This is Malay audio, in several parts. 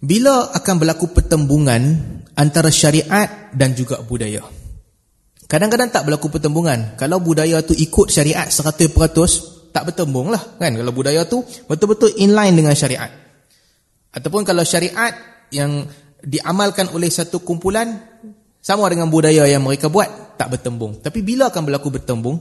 Bila akan berlaku pertembungan antara syariat dan juga budaya? Kadang-kadang tak berlaku pertembungan. Kalau budaya tu ikut syariat 100%, tak bertembung lah. Kan? Kalau budaya tu betul-betul inline dengan syariat. Ataupun kalau syariat yang diamalkan oleh satu kumpulan, sama dengan budaya yang mereka buat, tak bertembung. Tapi bila akan berlaku bertembung?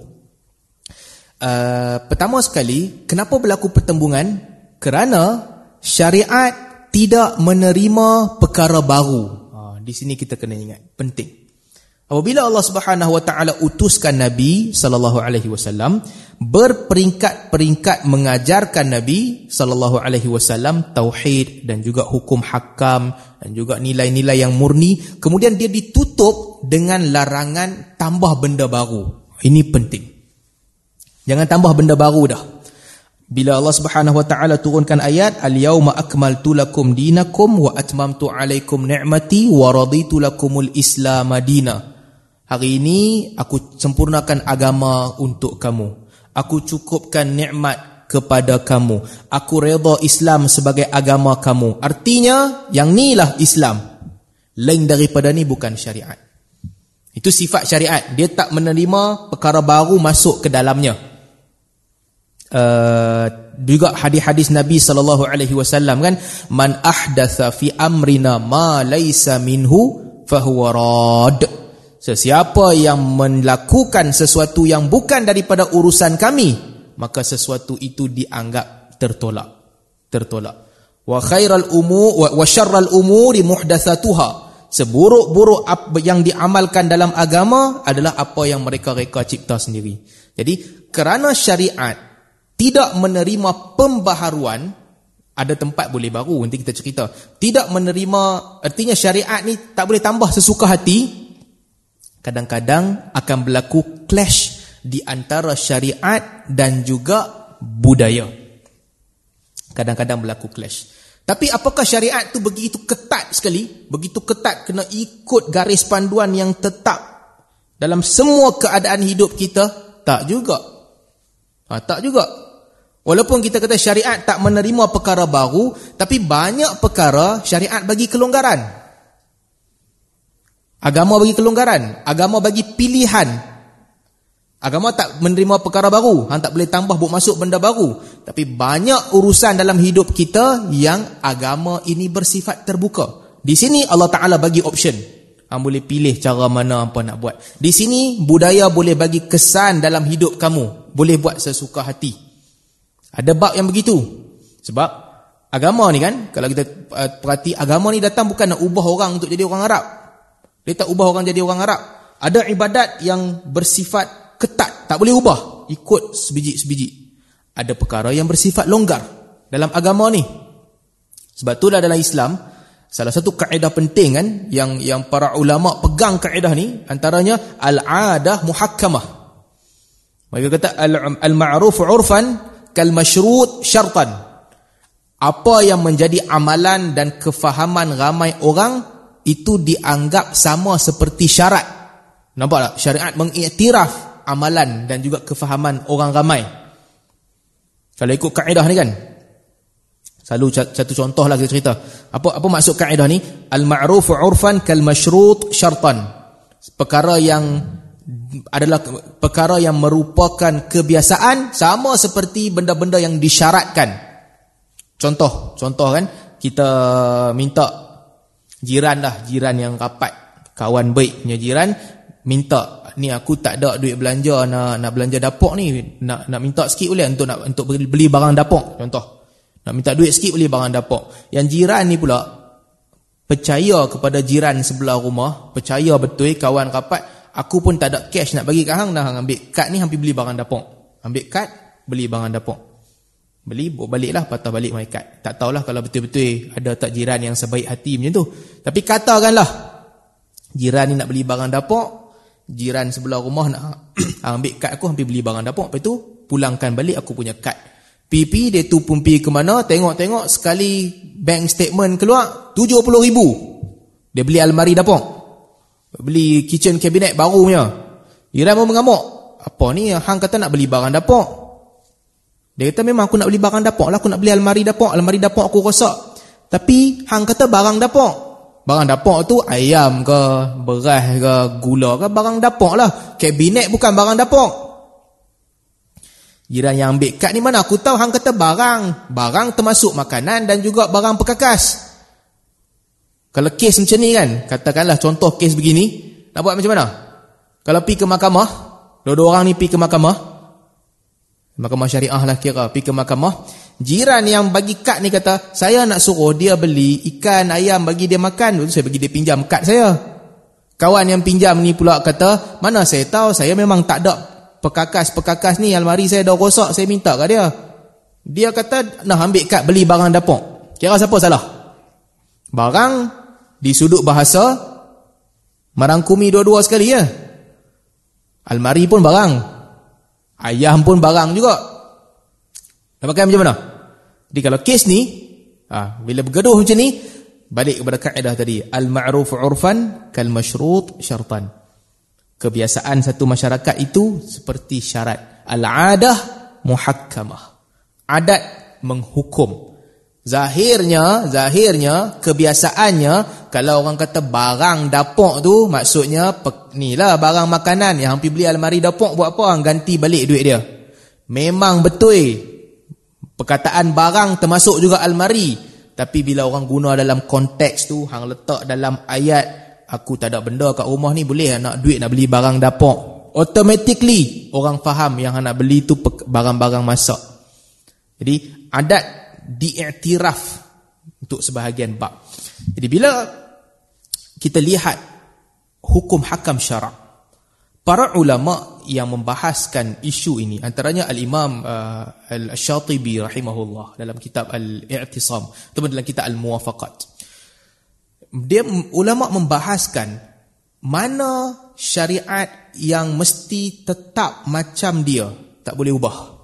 Uh, pertama sekali, kenapa berlaku pertembungan? Kerana syariat tidak menerima perkara baru. Ha, di sini kita kena ingat, penting. Apabila Allah Subhanahu Wa Taala utuskan Nabi sallallahu alaihi wasallam berperingkat-peringkat mengajarkan Nabi sallallahu alaihi wasallam tauhid dan juga hukum hakam dan juga nilai-nilai yang murni, kemudian dia ditutup dengan larangan tambah benda baru. Ini penting. Jangan tambah benda baru dah. Bila Allah Subhanahu wa taala turunkan ayat al-yauma akmaltu lakum dinakum wa atmamtu alaikum ni'mati wa raditu lakumul islam madina. Hari ini aku sempurnakan agama untuk kamu. Aku cukupkan nikmat kepada kamu. Aku redha Islam sebagai agama kamu. Artinya yang inilah Islam. Lain daripada ni bukan syariat. Itu sifat syariat. Dia tak menerima perkara baru masuk ke dalamnya. Uh, juga hadis-hadis Nabi sallallahu alaihi wasallam kan man ahdatha fi amrina ma laisa minhu fahuwa rad. Sesiapa yang melakukan sesuatu yang bukan daripada urusan kami maka sesuatu itu dianggap tertolak. Tertolak. Wa khairal umur wa syarral umuri muhdatsatuha. Seburuk-buruk yang diamalkan dalam agama adalah apa yang mereka reka cipta sendiri. Jadi kerana syariat tidak menerima pembaharuan ada tempat boleh baru nanti kita cerita. Tidak menerima artinya syariat ni tak boleh tambah sesuka hati kadang-kadang akan berlaku clash di antara syariat dan juga budaya. Kadang-kadang berlaku clash. Tapi apakah syariat tu begitu ketat sekali? Begitu ketat kena ikut garis panduan yang tetap dalam semua keadaan hidup kita? Tak juga. Ha, tak juga Walaupun kita kata syariat tak menerima perkara baru, tapi banyak perkara syariat bagi kelonggaran. Agama bagi kelonggaran, agama bagi pilihan. Agama tak menerima perkara baru, hang tak boleh tambah buat masuk benda baru. Tapi banyak urusan dalam hidup kita yang agama ini bersifat terbuka. Di sini Allah Taala bagi option. Hang boleh pilih cara mana apa nak buat. Di sini budaya boleh bagi kesan dalam hidup kamu, boleh buat sesuka hati. Ada bab yang begitu. Sebab agama ni kan, kalau kita uh, perhati agama ni datang bukan nak ubah orang untuk jadi orang Arab. Dia tak ubah orang jadi orang Arab. Ada ibadat yang bersifat ketat, tak boleh ubah, ikut sebiji-sebiji. Ada perkara yang bersifat longgar dalam agama ni. Sebab tu dalam Islam, salah satu kaedah penting kan yang yang para ulama pegang kaedah ni antaranya al-adah muhakkamah. Mereka kata al-ma'ruf 'urfan kal masyrut syartan. Apa yang menjadi amalan dan kefahaman ramai orang itu dianggap sama seperti syarat. Nampak tak? Syariat mengiktiraf amalan dan juga kefahaman orang ramai. Kalau ikut kaedah ni kan? Selalu satu contoh lah kita cerita. Apa apa maksud kaedah ni? Al ma'ruf 'urfan kal masyrut syartan. Perkara yang adalah perkara yang merupakan kebiasaan sama seperti benda-benda yang disyaratkan. Contoh, contoh kan kita minta jiran lah, jiran yang rapat, kawan baik punya jiran minta ni aku tak ada duit belanja nak nak belanja dapur ni, nak nak minta sikit boleh untuk nak untuk beli barang dapur, contoh. Nak minta duit sikit boleh barang dapur. Yang jiran ni pula percaya kepada jiran sebelah rumah, percaya betul kawan rapat Aku pun tak ada cash nak bagi kat hang dah hang ambil kad ni hampir beli barang dapur. Ambil kad, beli barang dapur. Beli baliklah patah balik mai kad. Tak tahulah kalau betul-betul ada tak jiran yang sebaik hati macam tu. Tapi katakanlah jiran ni nak beli barang dapur, jiran sebelah rumah nak ambil kad aku hampir beli barang dapur. Lepas tu pulangkan balik aku punya kad. PP dia tu pun pergi ke mana, tengok-tengok sekali bank statement keluar 70 ribu. Dia beli almari dapur. Beli kitchen cabinet baru punya. Jiran pun mengamuk. Apa ni? Hang kata nak beli barang dapur. Dia kata memang aku nak beli barang dapur lah. Aku nak beli almari dapur. Almari dapur aku rosak. Tapi hang kata barang dapur. Barang dapur tu ayam ke, beras ke, gula ke, barang dapur lah. Kabinet bukan barang dapur. Jiran yang ambil kad ni mana? Aku tahu hang kata barang. Barang termasuk makanan dan juga barang perkakas. Kalau kes macam ni kan, katakanlah contoh kes begini, nak buat macam mana? Kalau pi ke mahkamah, dua-dua orang ni pi ke mahkamah, mahkamah syariah lah kira, pi ke mahkamah, jiran yang bagi kad ni kata, saya nak suruh dia beli ikan, ayam bagi dia makan, saya bagi dia pinjam kad saya. Kawan yang pinjam ni pula kata, mana saya tahu, saya memang tak ada perkakas-perkakas ni, almari saya dah rosak, saya minta kat dia. Dia kata, nak ambil kad beli barang dapur. Kira siapa salah? Barang di sudut bahasa merangkumi dua-dua sekali ya. Almari pun barang. Ayam pun barang juga. Nak pakai macam mana? Jadi kalau kes ni, ha, bila bergaduh macam ni, balik kepada kaedah tadi. Al-ma'ruf urfan kal-mashrut syartan. Kebiasaan satu masyarakat itu seperti syarat. Al-adah muhakkamah. Adat menghukum. Zahirnya, zahirnya, kebiasaannya, kalau orang kata barang dapur tu, maksudnya, ni lah barang makanan yang hampir beli almari dapur buat apa? Ganti balik duit dia. Memang betul. Perkataan barang termasuk juga almari. Tapi bila orang guna dalam konteks tu, hang letak dalam ayat, aku tak ada benda kat rumah ni, boleh nak duit nak beli barang dapur. Automatically, orang faham yang nak beli tu barang-barang masak. Jadi, adat diiktiraf untuk sebahagian bab. Jadi bila kita lihat hukum hakam syarak, para ulama yang membahaskan isu ini antaranya al-Imam uh, Al-Syatibi rahimahullah dalam kitab Al-I'tisam atau dalam kitab Al-Muwafaqat. Dia ulama membahaskan mana syariat yang mesti tetap macam dia, tak boleh ubah.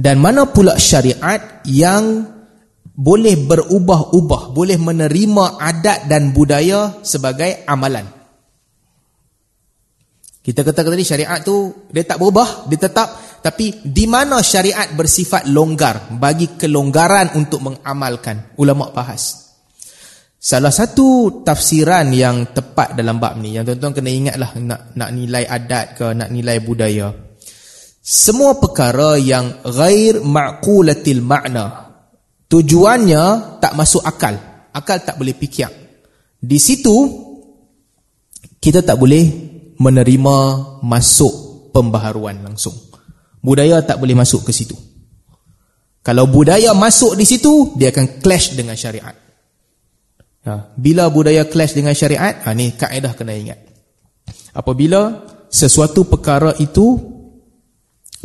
Dan mana pula syariat yang boleh berubah-ubah, boleh menerima adat dan budaya sebagai amalan. Kita kata tadi syariat tu dia tak berubah, dia tetap tapi di mana syariat bersifat longgar bagi kelonggaran untuk mengamalkan ulama bahas. Salah satu tafsiran yang tepat dalam bab ni yang tuan-tuan kena ingatlah nak nak nilai adat ke nak nilai budaya. Semua perkara yang ghair ma'qulatil makna tujuannya tak masuk akal. Akal tak boleh fikir. Di situ kita tak boleh menerima masuk pembaharuan langsung. Budaya tak boleh masuk ke situ. Kalau budaya masuk di situ, dia akan clash dengan syariat. Ha, bila budaya clash dengan syariat, ha, ni kaedah kena ingat. Apabila sesuatu perkara itu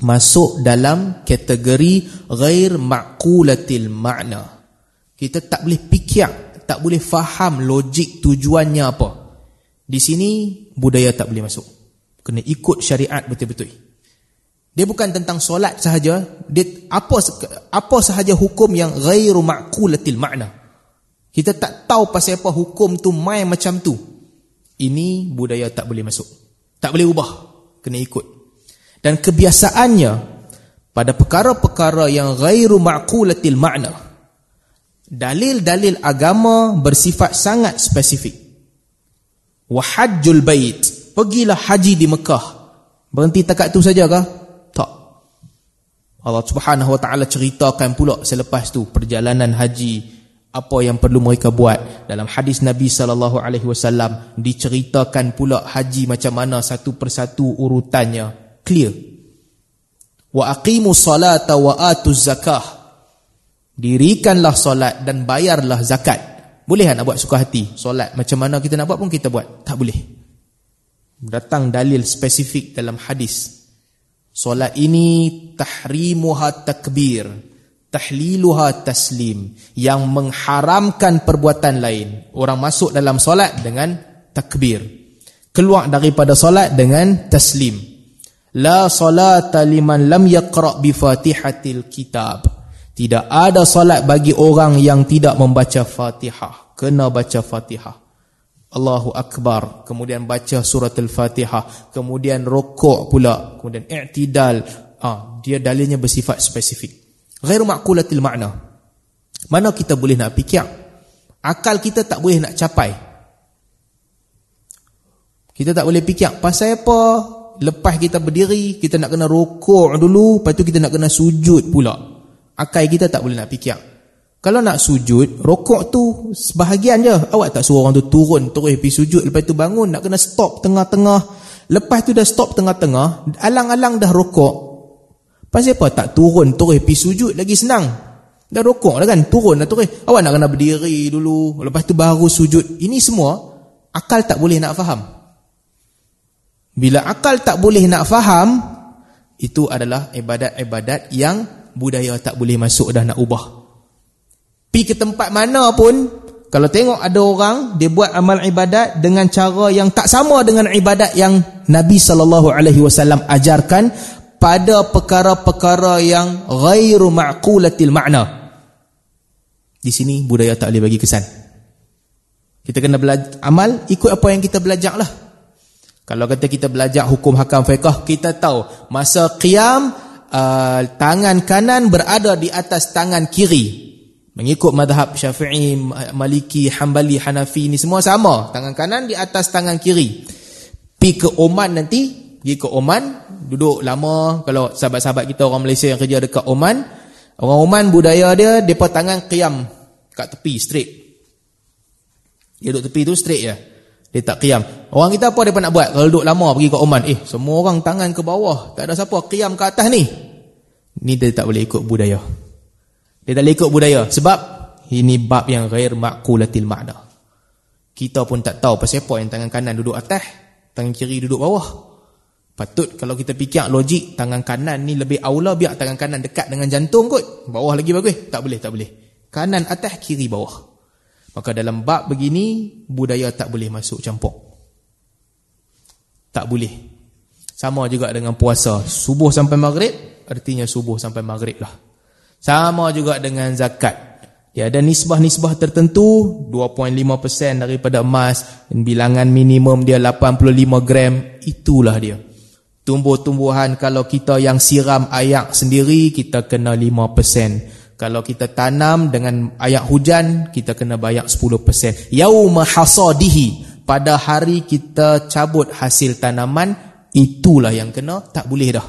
masuk dalam kategori ghair ma'qulatil ma'na. Kita tak boleh fikir, tak boleh faham logik tujuannya apa. Di sini budaya tak boleh masuk. Kena ikut syariat betul-betul. Dia bukan tentang solat sahaja, dia apa apa sahaja hukum yang ghairu ma'qulatil ma'na. Kita tak tahu pasal apa hukum tu main macam tu. Ini budaya tak boleh masuk. Tak boleh ubah. Kena ikut dan kebiasaannya pada perkara-perkara yang ghairu ma'qulatil ma'na. Dalil-dalil agama bersifat sangat spesifik. Wa hajjul bait pergilah haji di Mekah. Berhenti takat tu saja kah tak. Allah Subhanahu wa taala ceritakan pula selepas tu perjalanan haji apa yang perlu mereka buat. Dalam hadis Nabi sallallahu alaihi wasallam diceritakan pula haji macam mana satu persatu urutannya clear. Wa aqimu salata wa atu zakah. Dirikanlah solat dan bayarlah zakat. Boleh nak buat suka hati? Solat macam mana kita nak buat pun kita buat. Tak boleh. Datang dalil spesifik dalam hadis. Solat ini tahrimuha takbir tahliluha taslim yang mengharamkan perbuatan lain. Orang masuk dalam solat dengan takbir. Keluar daripada solat dengan taslim La salata liman lam yaqra' bi Fatihatil Kitab. Tidak ada salat bagi orang yang tidak membaca Fatihah. Kena baca Fatihah. Allahu Akbar. Kemudian baca surat Al-Fatihah. Kemudian rokok pula. Kemudian i'tidal. Ah, dia dalilnya bersifat spesifik. Ghairu ma'kulatil makna. Mana kita boleh nak fikir? Akal kita tak boleh nak capai. Kita tak boleh fikir pasal apa lepas kita berdiri kita nak kena rokok dulu lepas tu kita nak kena sujud pula. Akal kita tak boleh nak fikir. Kalau nak sujud, rokok tu sebahagian je. Awak tak suruh orang tu turun terus pergi sujud lepas tu bangun nak kena stop tengah-tengah. Lepas tu dah stop tengah-tengah, alang-alang dah rokok. Pasal apa tak turun terus pergi sujud lagi senang. Dah rokok lah kan, turun dah terus. Awak nak kena berdiri dulu, lepas tu baru sujud. Ini semua akal tak boleh nak faham. Bila akal tak boleh nak faham, itu adalah ibadat-ibadat yang budaya tak boleh masuk dah nak ubah. Pi ke tempat mana pun kalau tengok ada orang dia buat amal ibadat dengan cara yang tak sama dengan ibadat yang Nabi wasallam ajarkan pada perkara-perkara yang ghairu ma'qulatil ma'na. Di sini budaya tak boleh bagi kesan. Kita kena belajar amal ikut apa yang kita belajarlah. Kalau kata kita belajar hukum hakam fiqh, kita tahu masa qiyam uh, tangan kanan berada di atas tangan kiri. Mengikut madhab syafi'i, maliki, hambali, hanafi ni semua sama. Tangan kanan di atas tangan kiri. Pi ke Oman nanti, pergi ke Oman, duduk lama. Kalau sahabat-sahabat kita orang Malaysia yang kerja dekat Oman, orang Oman budaya dia, mereka tangan qiyam kat tepi, straight. Dia duduk tepi tu straight je. Dia tak qiyam. Orang kita apa mereka nak buat? Kalau duduk lama pergi ke Oman, eh semua orang tangan ke bawah. Tak ada siapa qiyam ke atas ni. Ni dia tak boleh ikut budaya. Dia tak ikut budaya. Sebab ini bab yang ghair ma'kulatil ma'na. Kita pun tak tahu pasal apa yang tangan kanan duduk atas, tangan kiri duduk bawah. Patut kalau kita fikir logik, tangan kanan ni lebih aula biar tangan kanan dekat dengan jantung kot. Bawah lagi bagus. Tak boleh, tak boleh. Kanan atas, kiri bawah. Maka dalam bab begini, budaya tak boleh masuk campur. Tak boleh. Sama juga dengan puasa. Subuh sampai maghrib, artinya subuh sampai maghrib lah. Sama juga dengan zakat. Dia ada nisbah-nisbah tertentu, 2.5% daripada emas, bilangan minimum dia 85 gram, itulah dia. Tumbuh-tumbuhan kalau kita yang siram ayak sendiri, kita kena 5%. Kalau kita tanam dengan ayak hujan, kita kena bayar 10%. Yauma hasadihi, pada hari kita cabut hasil tanaman, itulah yang kena, tak boleh dah.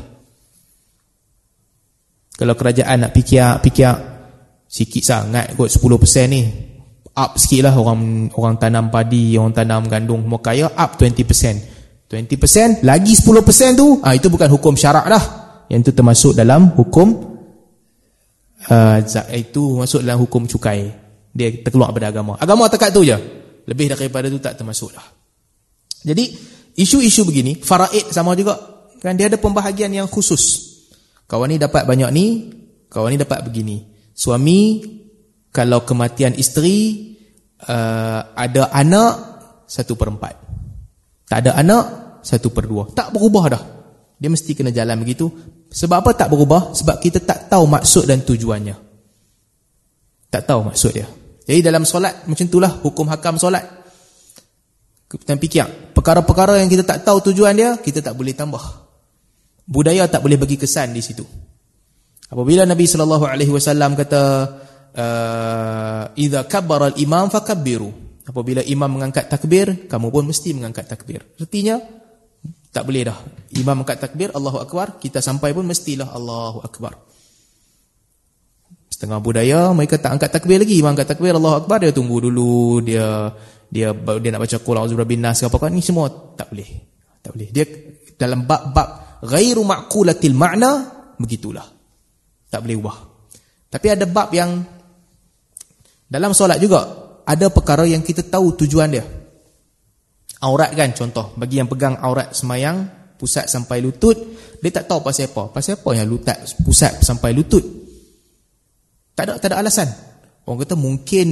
Kalau kerajaan nak fikir fikir sikit sangat kot 10% ni. Up sikit lah orang orang tanam padi, orang tanam gandum semua kaya up 20%. 20% lagi 10% tu, ah itu bukan hukum syarak dah. Yang itu termasuk dalam hukum uh, itu masuk dalam hukum cukai. Dia terkeluar pada agama. Agama tekat tu je. Lebih daripada tu tak termasuk dah. Jadi isu-isu begini, faraid sama juga. Kan dia ada pembahagian yang khusus. Kawan ni dapat banyak ni, kawan ni dapat begini. Suami kalau kematian isteri uh, ada anak satu per empat. Tak ada anak satu per dua. Tak berubah dah. Dia mesti kena jalan begitu. Sebab apa tak berubah? Sebab kita tak tahu maksud dan tujuannya. Tak tahu maksud dia. Jadi dalam solat macam itulah hukum hakam solat. Kita fikir perkara-perkara yang kita tak tahu tujuan dia, kita tak boleh tambah. Budaya tak boleh bagi kesan di situ. Apabila Nabi sallallahu alaihi wasallam kata uh, idza kabbara al-imam fakabbiru. Apabila imam mengangkat takbir, kamu pun mesti mengangkat takbir. Artinya tak boleh dah. Imam mengangkat takbir, Allahu akbar, kita sampai pun mestilah Allahu akbar. Setengah budaya mereka tak angkat takbir lagi. Imam angkat takbir Allahu akbar, dia tunggu dulu, dia dia dia nak baca qul a'udzu birabbin nas apa kan ni semua tak boleh. Tak boleh. Dia dalam bab-bab ghairu ma'qulatil ma'na begitulah tak boleh ubah tapi ada bab yang dalam solat juga ada perkara yang kita tahu tujuan dia aurat kan contoh bagi yang pegang aurat semayang pusat sampai lutut dia tak tahu pasal apa pasal apa yang lutut pusat sampai lutut tak ada tak ada alasan orang kata mungkin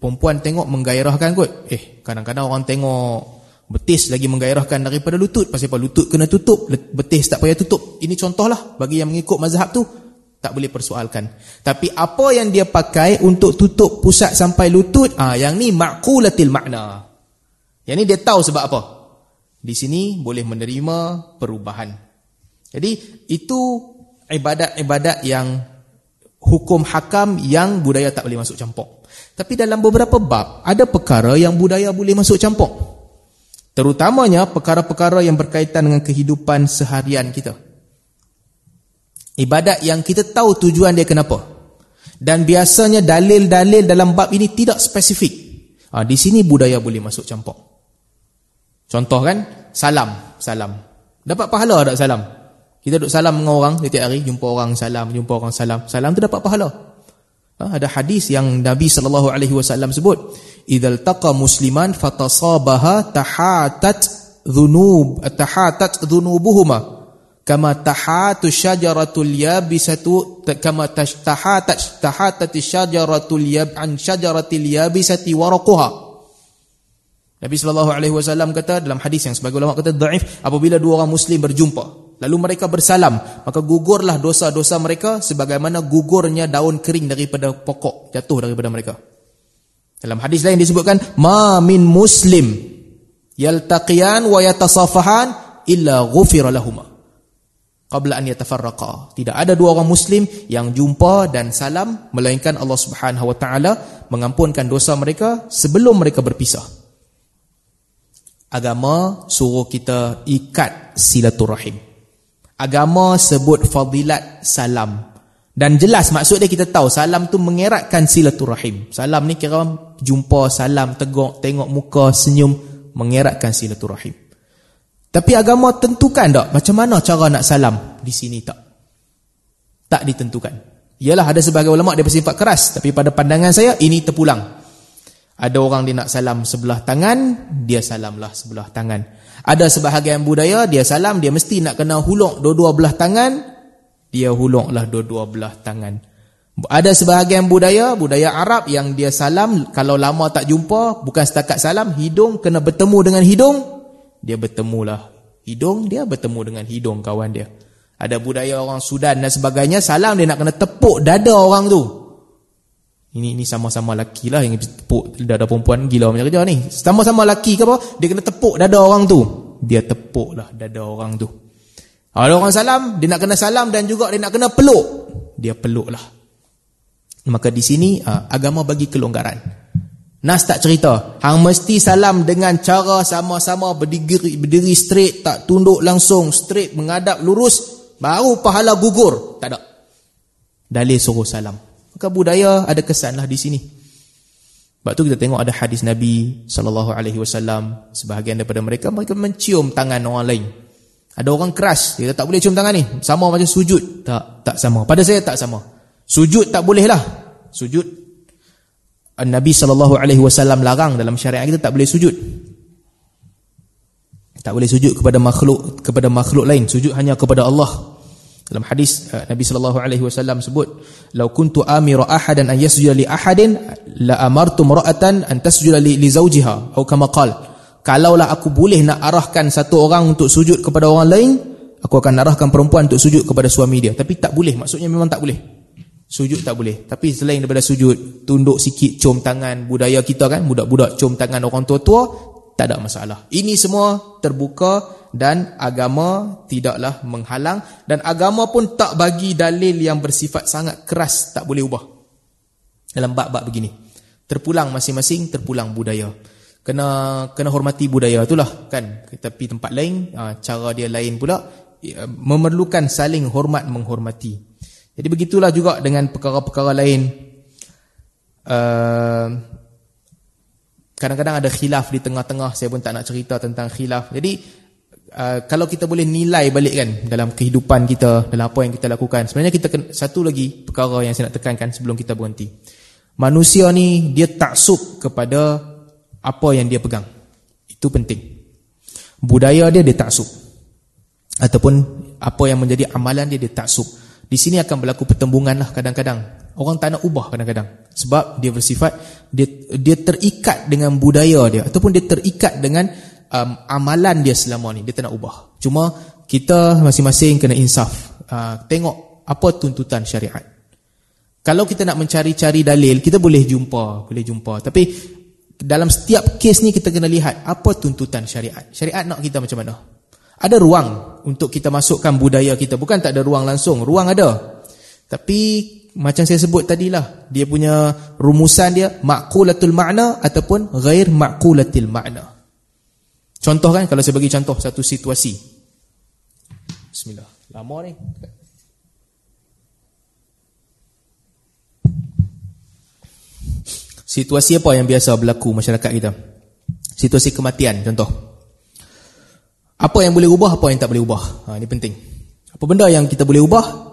perempuan tengok menggairahkan kot eh kadang-kadang orang tengok Betis lagi menggairahkan daripada lutut. Pasal apa? Lutut kena tutup. Betis tak payah tutup. Ini contohlah bagi yang mengikut mazhab tu. Tak boleh persoalkan. Tapi apa yang dia pakai untuk tutup pusat sampai lutut. Ah, Yang ni ma'kulatil makna. Yang ni dia tahu sebab apa. Di sini boleh menerima perubahan. Jadi itu ibadat-ibadat yang hukum hakam yang budaya tak boleh masuk campur. Tapi dalam beberapa bab, ada perkara yang budaya boleh masuk campur. Terutamanya perkara-perkara yang berkaitan dengan kehidupan seharian kita. Ibadat yang kita tahu tujuan dia kenapa. Dan biasanya dalil-dalil dalam bab ini tidak spesifik. Ha, di sini budaya boleh masuk campur. Contoh kan, salam. Salam. Dapat pahala tak salam? Kita duduk salam dengan orang setiap hari, jumpa orang salam, jumpa orang salam. Salam tu dapat pahala. Ha, ada hadis yang Nabi sallallahu alaihi wasallam sebut, "Idzal taqa musliman fatasabaha tahatat dhunub tahatat dhunubuhuma kama tahatu syajaratul yabisatu kama tahatat tahatat syajaratul yab an syajaratil yabisati waraquha." Nabi sallallahu alaihi wasallam kata dalam hadis yang sebagai ulama kata dhaif apabila dua orang muslim berjumpa Lalu mereka bersalam, maka gugurlah dosa-dosa mereka sebagaimana gugurnya daun kering daripada pokok jatuh daripada mereka. Dalam hadis lain disebutkan, "Ma min muslim yaltaqiyan wa yatasafahan illa ghufira lahum." Qabla an yatafarraqa. Tidak ada dua orang muslim yang jumpa dan salam melainkan Allah Subhanahu wa taala mengampunkan dosa mereka sebelum mereka berpisah. Agama suruh kita ikat silaturahim. Agama sebut fadilat salam. Dan jelas maksud dia kita tahu salam tu mengeratkan silaturahim. Salam ni kira jumpa salam, tegok, tengok muka, senyum, mengeratkan silaturahim. Tapi agama tentukan tak macam mana cara nak salam di sini tak? Tak ditentukan. Yalah ada sebagai ulama dia bersifat keras tapi pada pandangan saya ini terpulang. Ada orang dia nak salam sebelah tangan, dia salamlah sebelah tangan. Ada sebahagian budaya dia salam dia mesti nak kena huluk dua-dua belah tangan, dia huluklah dua-dua belah tangan. Ada sebahagian budaya, budaya Arab yang dia salam kalau lama tak jumpa, bukan setakat salam, hidung kena bertemu dengan hidung, dia bertemulah hidung, dia bertemu dengan hidung kawan dia. Ada budaya orang Sudan dan sebagainya, salam dia nak kena tepuk dada orang tu. Ini ini sama-sama laki lah yang tepuk dada perempuan gila macam kerja ni. Sama-sama laki ke apa? Dia kena tepuk dada orang tu. Dia tepuk lah dada orang tu. Ada orang salam, dia nak kena salam dan juga dia nak kena peluk. Dia peluk lah. Maka di sini ha, agama bagi kelonggaran. Nas tak cerita. Hang mesti salam dengan cara sama-sama berdiri, berdiri straight, tak tunduk langsung, straight, mengadap lurus. Baru pahala gugur. Tak ada. Dalil suruh salam. Maka budaya ada kesanlah di sini. Sebab tu kita tengok ada hadis Nabi sallallahu alaihi wasallam sebahagian daripada mereka mereka mencium tangan orang lain. Ada orang keras, dia tak boleh cium tangan ni. Sama macam sujud. Tak, tak sama. Pada saya tak sama. Sujud tak boleh lah. Sujud Nabi sallallahu alaihi wasallam larang dalam syariat kita tak boleh sujud. Tak boleh sujud kepada makhluk kepada makhluk lain. Sujud hanya kepada Allah. Dalam hadis uh, Nabi sallallahu alaihi wasallam sebut, "Lau kuntu amiru ahadan an yasjuda li ahadin la amartu mar'atan an tasjuda li, li zawjiha." Atau kama qala, "Kalaulah aku boleh nak arahkan satu orang untuk sujud kepada orang lain, aku akan arahkan perempuan untuk sujud kepada suami dia." Tapi tak boleh, maksudnya memang tak boleh. Sujud tak boleh. Tapi selain daripada sujud, tunduk sikit, cium tangan budaya kita kan, budak-budak cium tangan orang tua-tua, tak ada masalah. Ini semua terbuka dan agama tidaklah menghalang. Dan agama pun tak bagi dalil yang bersifat sangat keras tak boleh ubah. Dalam bab-bab begini. Terpulang masing-masing terpulang budaya. Kena kena hormati budaya itulah kan? Tapi tempat lain ha, cara dia lain pula ya, memerlukan saling hormat menghormati. Jadi begitulah juga dengan perkara-perkara lain. Uh, kadang-kadang ada khilaf di tengah-tengah. Saya pun tak nak cerita tentang khilaf. Jadi Uh, kalau kita boleh nilai balik kan dalam kehidupan kita, dalam apa yang kita lakukan. Sebenarnya kita kena, satu lagi perkara yang saya nak tekankan sebelum kita berhenti. Manusia ni dia taksub kepada apa yang dia pegang. Itu penting. Budaya dia dia taksub. Ataupun apa yang menjadi amalan dia dia taksub. Di sini akan berlaku pertembungan lah kadang-kadang. Orang tak nak ubah kadang-kadang. Sebab dia bersifat, dia, dia terikat dengan budaya dia. Ataupun dia terikat dengan um, amalan dia selama ni dia tak nak ubah. Cuma kita masing-masing kena insaf. Uh, tengok apa tuntutan syariat. Kalau kita nak mencari-cari dalil kita boleh jumpa boleh jumpa. Tapi dalam setiap kes ni kita kena lihat apa tuntutan syariat. Syariat nak kita macam mana? Ada ruang untuk kita masukkan budaya kita. Bukan tak ada ruang langsung. Ruang ada. Tapi macam saya sebut tadilah, dia punya rumusan dia maqulatul makna ataupun ghair maqulatil makna. Contoh kan kalau saya bagi contoh satu situasi. Bismillah. Lama ni. Situasi apa yang biasa berlaku masyarakat kita? Situasi kematian contoh. Apa yang boleh ubah, apa yang tak boleh ubah? Ha, ini penting. Apa benda yang kita boleh ubah,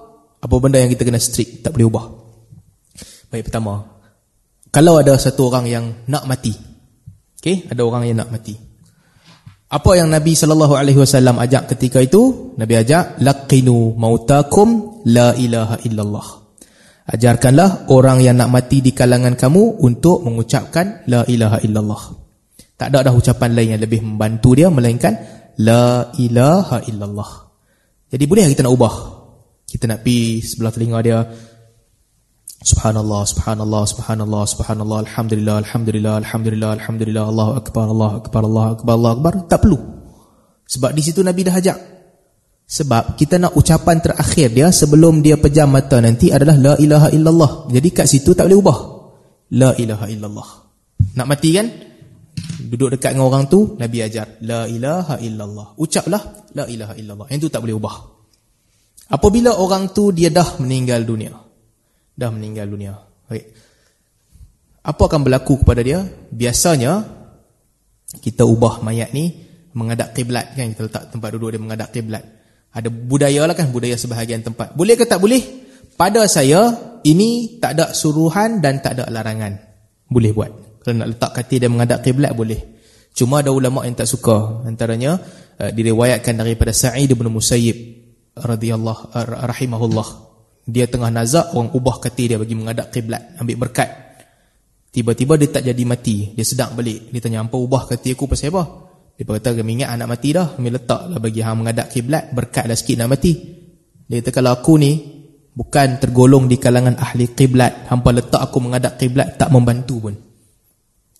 apa benda yang kita kena strict tak boleh ubah baik pertama kalau ada satu orang yang nak mati okey ada orang yang nak mati apa yang Nabi sallallahu alaihi wasallam ajak ketika itu? Nabi ajak laqinu mautakum la ilaha illallah. Ajarkanlah orang yang nak mati di kalangan kamu untuk mengucapkan la ilaha illallah. Tak ada dah ucapan lain yang lebih membantu dia melainkan la ilaha illallah. Jadi boleh kita nak ubah? Kita nak pi sebelah telinga dia Subhanallah, subhanallah, subhanallah, subhanallah, alhamdulillah, alhamdulillah, alhamdulillah, alhamdulillah, Allahu akbar, Allahu akbar, Allahu akbar, Allahu akbar. Tak perlu. Sebab di situ Nabi dah ajak. Sebab kita nak ucapan terakhir dia sebelum dia pejam mata nanti adalah la ilaha illallah. Jadi kat situ tak boleh ubah. La ilaha illallah. Nak mati kan? Duduk dekat dengan orang tu, Nabi ajar la ilaha illallah. Ucaplah la ilaha illallah. Yang tu tak boleh ubah. Apabila orang tu dia dah meninggal dunia. Dah meninggal dunia. Baik. Apa akan berlaku kepada dia? Biasanya kita ubah mayat ni menghadap kiblat kan kita letak tempat duduk dia menghadap kiblat. Ada budaya lah kan budaya sebahagian tempat. Boleh ke tak boleh? Pada saya ini tak ada suruhan dan tak ada larangan. Boleh buat. Kalau nak letak katil dia menghadap kiblat boleh. Cuma ada ulama yang tak suka. Antaranya uh, diriwayatkan daripada Sa'id bin Musayyib radhiyallahu rahimahullah dia tengah nazak orang ubah katil dia bagi menghadap kiblat ambil berkat. Tiba-tiba dia tak jadi mati. Dia sedang balik. Dia tanya apa ubah katil aku pasal apa? Dia kata kami ingat anak mati dah. Kami letaklah bagi hang menghadap kiblat. Berkatlah sikit nak mati. Dia kata kalau aku ni bukan tergolong di kalangan ahli kiblat hampa letak aku menghadap kiblat tak membantu pun.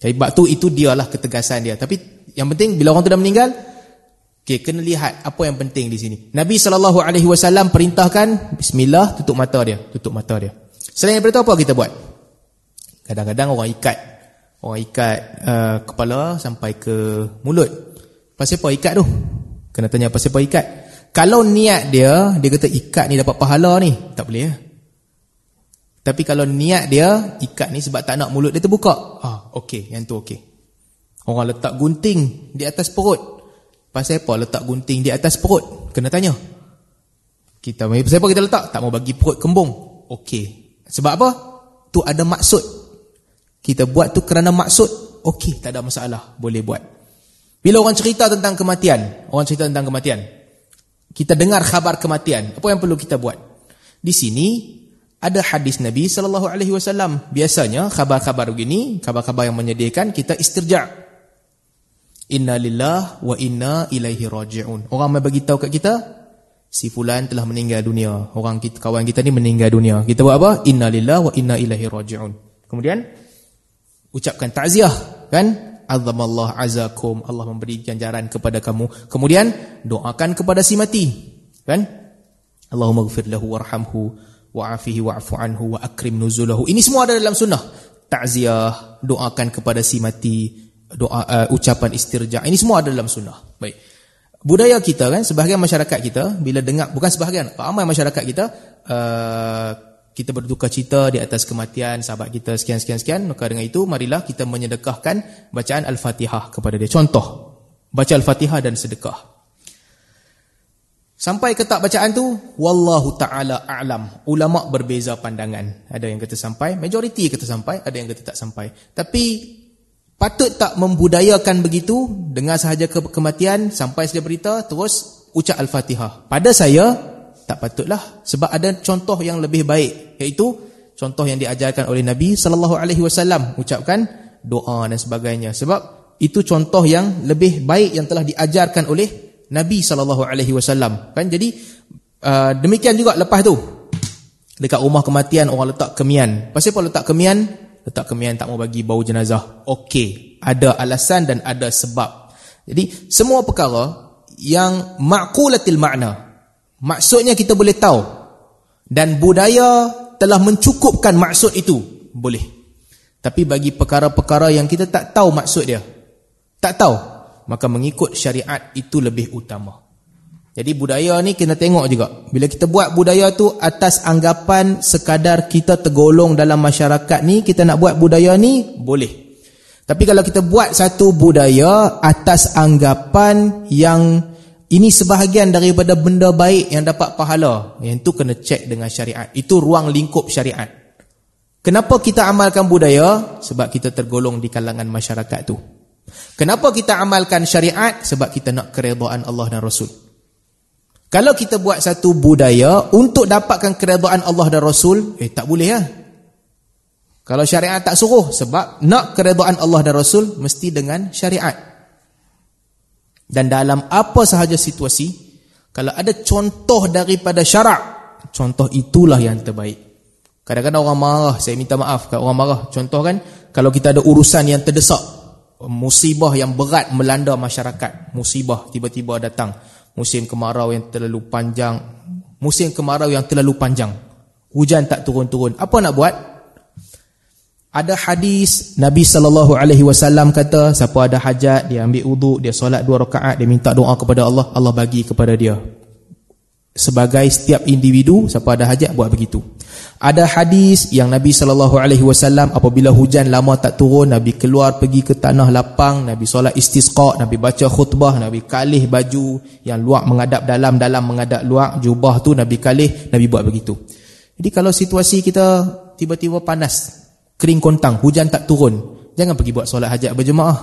Sebab tu itu dialah ketegasan dia. Tapi yang penting bila orang tu dah meninggal Okey, kena lihat apa yang penting di sini. Nabi sallallahu alaihi wasallam perintahkan bismillah tutup mata dia, tutup mata dia. Selain daripada itu apa kita buat? Kadang-kadang orang ikat orang ikat uh, kepala sampai ke mulut. Pasal apa ikat tu? Kena tanya pasal apa ikat. Kalau niat dia, dia kata ikat ni dapat pahala ni, tak boleh ya. Tapi kalau niat dia ikat ni sebab tak nak mulut dia terbuka. Ah, okey, yang tu okey. Orang letak gunting di atas perut, Pasal apa letak gunting di atas perut? Kena tanya. Kita pasal apa kita letak? Tak mau bagi perut kembung. Okey. Sebab apa? Tu ada maksud. Kita buat tu kerana maksud. Okey, tak ada masalah. Boleh buat. Bila orang cerita tentang kematian, orang cerita tentang kematian. Kita dengar khabar kematian. Apa yang perlu kita buat? Di sini ada hadis Nabi sallallahu alaihi wasallam. Biasanya khabar-khabar begini, khabar-khabar yang menyediakan kita istirja'. Inna lillah wa inna ilaihi raji'un. Orang mai bagi tahu kat kita si fulan telah meninggal dunia. Orang kita kawan kita ni meninggal dunia. Kita buat apa? Inna lillah wa inna ilaihi raji'un. Kemudian ucapkan takziah kan? Azamallah azakum. Allah memberi ganjaran kepada kamu. Kemudian doakan kepada si mati. Kan? Allahumma ghfir lahu warhamhu wa'afihi wa'fu anhu wa akrim nuzulahu. Ini semua ada dalam sunnah. Takziah, doakan kepada si mati, doa uh, ucapan istirja. Ini semua ada dalam sunnah. Baik. Budaya kita kan sebahagian masyarakat kita bila dengar bukan sebahagian ramai masyarakat kita uh, kita berduka cita di atas kematian sahabat kita sekian sekian sekian. Maka dengan itu marilah kita menyedekahkan bacaan al-Fatihah kepada dia. Contoh baca al-Fatihah dan sedekah. Sampai ke tak bacaan tu? Wallahu taala a'lam. Ulama berbeza pandangan. Ada yang kata sampai, majoriti kata sampai, ada yang kata tak sampai. Tapi Patut tak membudayakan begitu? Dengar sahaja ke kematian Sampai saja berita Terus ucap Al-Fatihah. Pada saya Tak patutlah Sebab ada contoh yang lebih baik Iaitu Contoh yang diajarkan oleh Nabi Sallallahu Alaihi Wasallam Ucapkan doa dan sebagainya. Sebab itu contoh yang lebih baik Yang telah diajarkan oleh Nabi Sallallahu Alaihi Wasallam. Kan? Jadi uh, Demikian juga lepas tu. Dekat rumah kematian Orang letak kemian. Pasal apa letak kemian letak kemian tak mau bagi bau jenazah. Okey, ada alasan dan ada sebab. Jadi semua perkara yang maqulatil makna. Maksudnya kita boleh tahu dan budaya telah mencukupkan maksud itu, boleh. Tapi bagi perkara-perkara yang kita tak tahu maksud dia, tak tahu, maka mengikut syariat itu lebih utama. Jadi budaya ni kena tengok juga. Bila kita buat budaya tu atas anggapan sekadar kita tergolong dalam masyarakat ni, kita nak buat budaya ni, boleh. Tapi kalau kita buat satu budaya atas anggapan yang ini sebahagian daripada benda baik yang dapat pahala, yang tu kena cek dengan syariat. Itu ruang lingkup syariat. Kenapa kita amalkan budaya? Sebab kita tergolong di kalangan masyarakat tu. Kenapa kita amalkan syariat? Sebab kita nak keredaan Allah dan Rasul. Kalau kita buat satu budaya untuk dapatkan keredaan Allah dan Rasul, eh tak boleh lah. Kalau syariat tak suruh, sebab nak keredaan Allah dan Rasul, mesti dengan syariat. Dan dalam apa sahaja situasi, kalau ada contoh daripada syarak, contoh itulah yang terbaik. Kadang-kadang orang marah, saya minta maaf kalau orang marah. Contoh kan, kalau kita ada urusan yang terdesak, musibah yang berat melanda masyarakat, musibah tiba-tiba datang musim kemarau yang terlalu panjang. Musim kemarau yang terlalu panjang. Hujan tak turun-turun. Apa nak buat? Ada hadis Nabi sallallahu alaihi wasallam kata siapa ada hajat dia ambil wuduk dia solat dua rakaat dia minta doa kepada Allah Allah bagi kepada dia sebagai setiap individu siapa ada hajat buat begitu ada hadis yang Nabi sallallahu alaihi wasallam apabila hujan lama tak turun Nabi keluar pergi ke tanah lapang Nabi solat istisqa Nabi baca khutbah Nabi kalih baju yang luak menghadap dalam dalam menghadap luak jubah tu Nabi kalih Nabi buat begitu. Jadi kalau situasi kita tiba-tiba panas kering kontang hujan tak turun jangan pergi buat solat hajat berjemaah.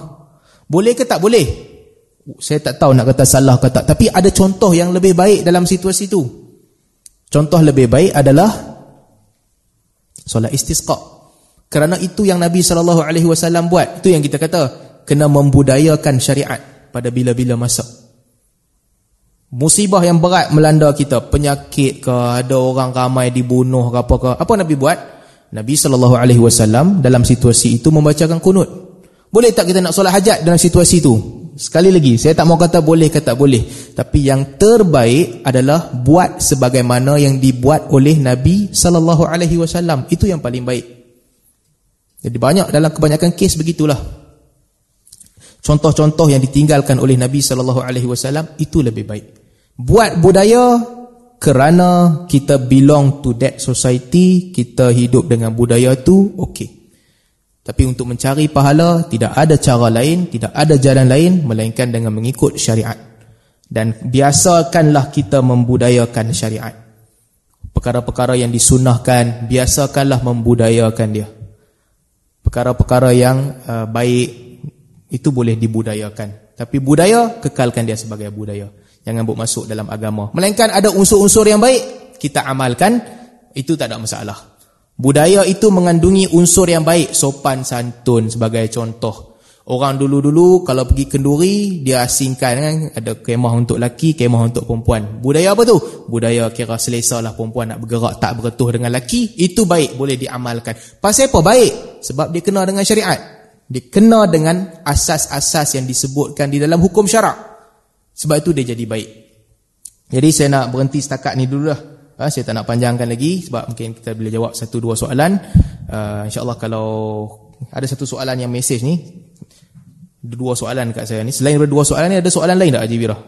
Boleh ke tak boleh? Saya tak tahu nak kata salah ke tak. Tapi ada contoh yang lebih baik dalam situasi tu. Contoh lebih baik adalah solat istisqa. Kerana itu yang Nabi wasallam buat. Itu yang kita kata kena membudayakan syariat pada bila-bila masa. Musibah yang berat melanda kita. Penyakit ke ada orang ramai dibunuh ke apa ke. Apa Nabi buat? Nabi wasallam dalam situasi itu membacakan kunut. Boleh tak kita nak solat hajat dalam situasi itu Sekali lagi, saya tak mau kata boleh ke tak boleh. Tapi yang terbaik adalah buat sebagaimana yang dibuat oleh Nabi sallallahu alaihi wasallam. Itu yang paling baik. Jadi banyak dalam kebanyakan kes begitulah. Contoh-contoh yang ditinggalkan oleh Nabi sallallahu alaihi wasallam itu lebih baik. Buat budaya kerana kita belong to that society, kita hidup dengan budaya tu, okey. Tapi untuk mencari pahala tidak ada cara lain, tidak ada jalan lain melainkan dengan mengikut syariat. Dan biasakanlah kita membudayakan syariat. Perkara-perkara yang disunahkan, biasakanlah membudayakan dia. Perkara-perkara yang uh, baik itu boleh dibudayakan. Tapi budaya kekalkan dia sebagai budaya. Jangan buat masuk dalam agama. Melainkan ada unsur-unsur yang baik kita amalkan, itu tak ada masalah. Budaya itu mengandungi unsur yang baik, sopan santun sebagai contoh. Orang dulu-dulu kalau pergi kenduri, dia asingkan kan, ada kemah untuk laki, kemah untuk perempuan. Budaya apa tu? Budaya kira selesa lah perempuan nak bergerak tak berketuh dengan laki, itu baik, boleh diamalkan. Pasal apa baik? Sebab dia kena dengan syariat. Dia kena dengan asas-asas yang disebutkan di dalam hukum syarak. Sebab itu dia jadi baik. Jadi saya nak berhenti setakat ni dulu lah. Ha, saya tak nak panjangkan lagi sebab mungkin kita boleh jawab satu dua soalan. Uh, InsyaAllah kalau ada satu soalan yang mesej ni, dua soalan kat saya ni. Selain dua soalan ni, ada soalan lain tak Haji Birah?